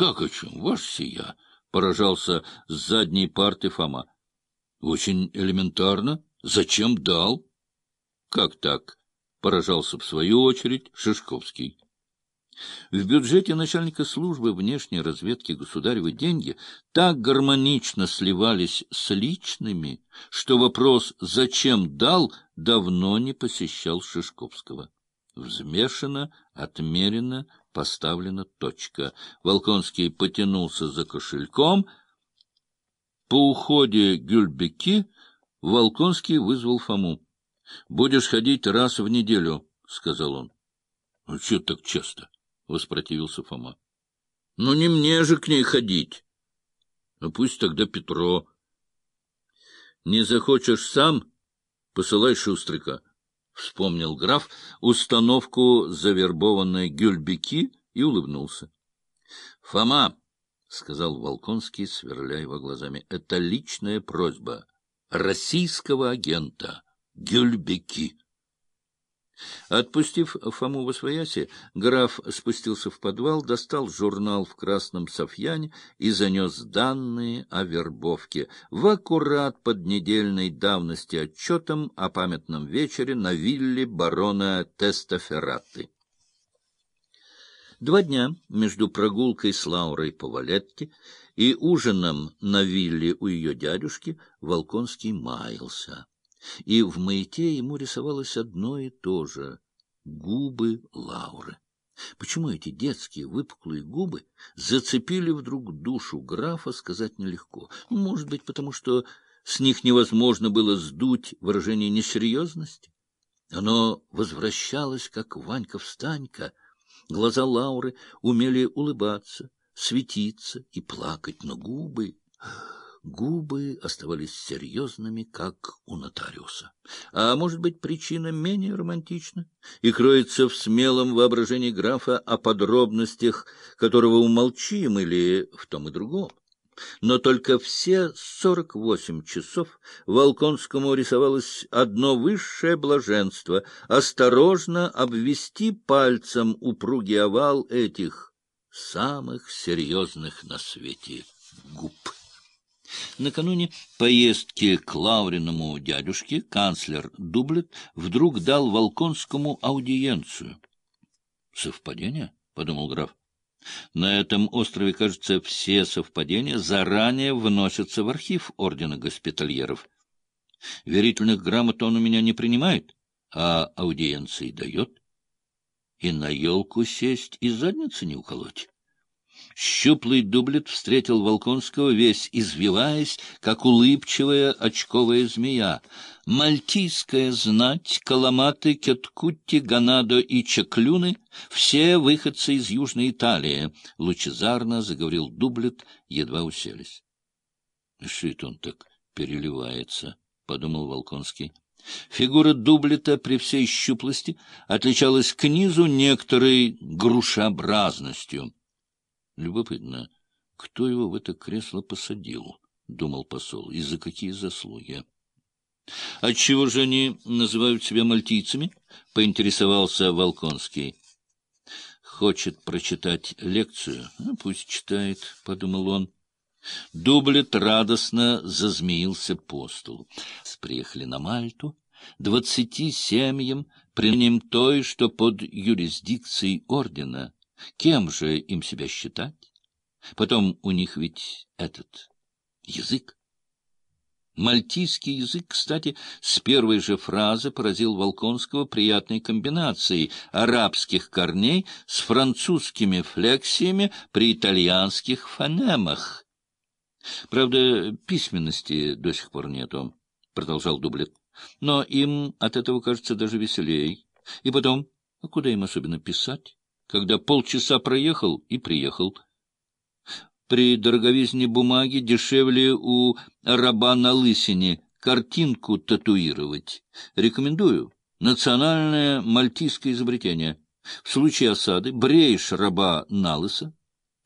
Как о чем, ваш сия? — поражался с задней парты Фома. — Очень элементарно. Зачем дал? — Как так? — поражался в свою очередь Шишковский. В бюджете начальника службы внешней разведки государевы деньги так гармонично сливались с личными, что вопрос «зачем дал» давно не посещал Шишковского. Взмешано, отмерено, поставлена точка. Волконский потянулся за кошельком. По уходе Гюльбеки Волконский вызвал Фому. — Будешь ходить раз в неделю, — сказал он. — Ну, что так часто? — воспротивился Фома. — Ну, не мне же к ней ходить. — Ну, пусть тогда Петро. — Не захочешь сам? Посылай Шустрика. — вспомнил граф установку завербованной Гюльбеки и улыбнулся. — Фома, — сказал Волконский, сверляя его глазами, — это личная просьба российского агента Гюльбеки. Отпустив Фому во свояси, граф спустился в подвал, достал журнал в красном софьяне и занес данные о вербовке в аккурат под недельной давности отчетом о памятном вечере на вилле барона Тестофераты. Два дня между прогулкой с Лаурой по Валетке и ужином на вилле у ее дядюшки Волконский маялся и в маяке ему рисовалось одно и то же — губы Лауры. Почему эти детские выпуклые губы зацепили вдруг душу графа, сказать нелегко. Может быть, потому что с них невозможно было сдуть выражение несерьезности? Оно возвращалось, как Ванька-встанька. Глаза Лауры умели улыбаться, светиться и плакать, но губы губы оставались серьезными, как у нотариуса. А может быть, причина менее романтична и кроется в смелом воображении графа о подробностях, которого умолчим или в том и другом. Но только все сорок восемь часов Волконскому рисовалось одно высшее блаженство — осторожно обвести пальцем упругий овал этих самых серьезных на свете губ. Накануне поездки к Лауриному дядюшке канцлер Дублет вдруг дал Волконскому аудиенцию. «Совпадение?» — подумал граф. «На этом острове, кажется, все совпадения заранее вносятся в архив Ордена Госпитальеров. Верительных грамот он у меня не принимает, а аудиенции дает. И на елку сесть и задницы не уколоть». Щуплый дублет встретил Волконского, весь извиваясь, как улыбчивая очковая змея. Мальтийская знать, Каламаты, Кеткутти, Ганадо и Чаклюны — все выходцы из Южной Италии, — лучезарно заговорил дублет, едва уселись. — это он так переливается? — подумал Волконский. Фигура дублета при всей щуплости отличалась к низу некоторой грушеобразностью. Любопытно, кто его в это кресло посадил, — думал посол, — и за какие заслуги. — Отчего же они называют себя мальтийцами? — поинтересовался Волконский. — Хочет прочитать лекцию? Ну, пусть читает, — подумал он. Дублет радостно зазмеился по столу. Приехали на Мальту двадцати семьям, при той, что под юрисдикцией ордена — Кем же им себя считать? Потом у них ведь этот язык. Мальтийский язык, кстати, с первой же фразы поразил Волконского приятной комбинацией арабских корней с французскими флексиями при итальянских фонемах. Правда, письменности до сих пор нету, — продолжал Дублет. Но им от этого кажется даже веселей. И потом, а куда им особенно писать? Когда полчаса проехал и приехал. При дороговизне бумаги дешевле у раба на лысине картинку татуировать. Рекомендую. Национальное мальтийское изобретение. В случае осады бреешь раба на лысо,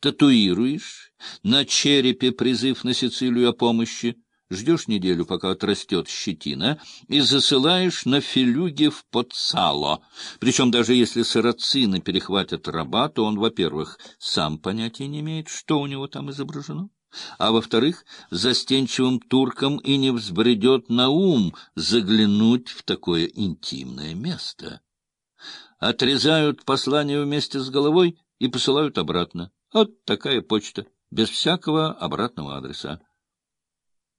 татуируешь, на черепе призыв на Сицилию о помощи, ждешь неделю, пока отрастет щетина, и засылаешь на филюге в подсало. Причем даже если сарацины перехватят раба, то он, во-первых, сам понятия не имеет, что у него там изображено, а во-вторых, застенчивым туркам и не взбредет на ум заглянуть в такое интимное место. Отрезают послание вместе с головой и посылают обратно. Вот такая почта, без всякого обратного адреса.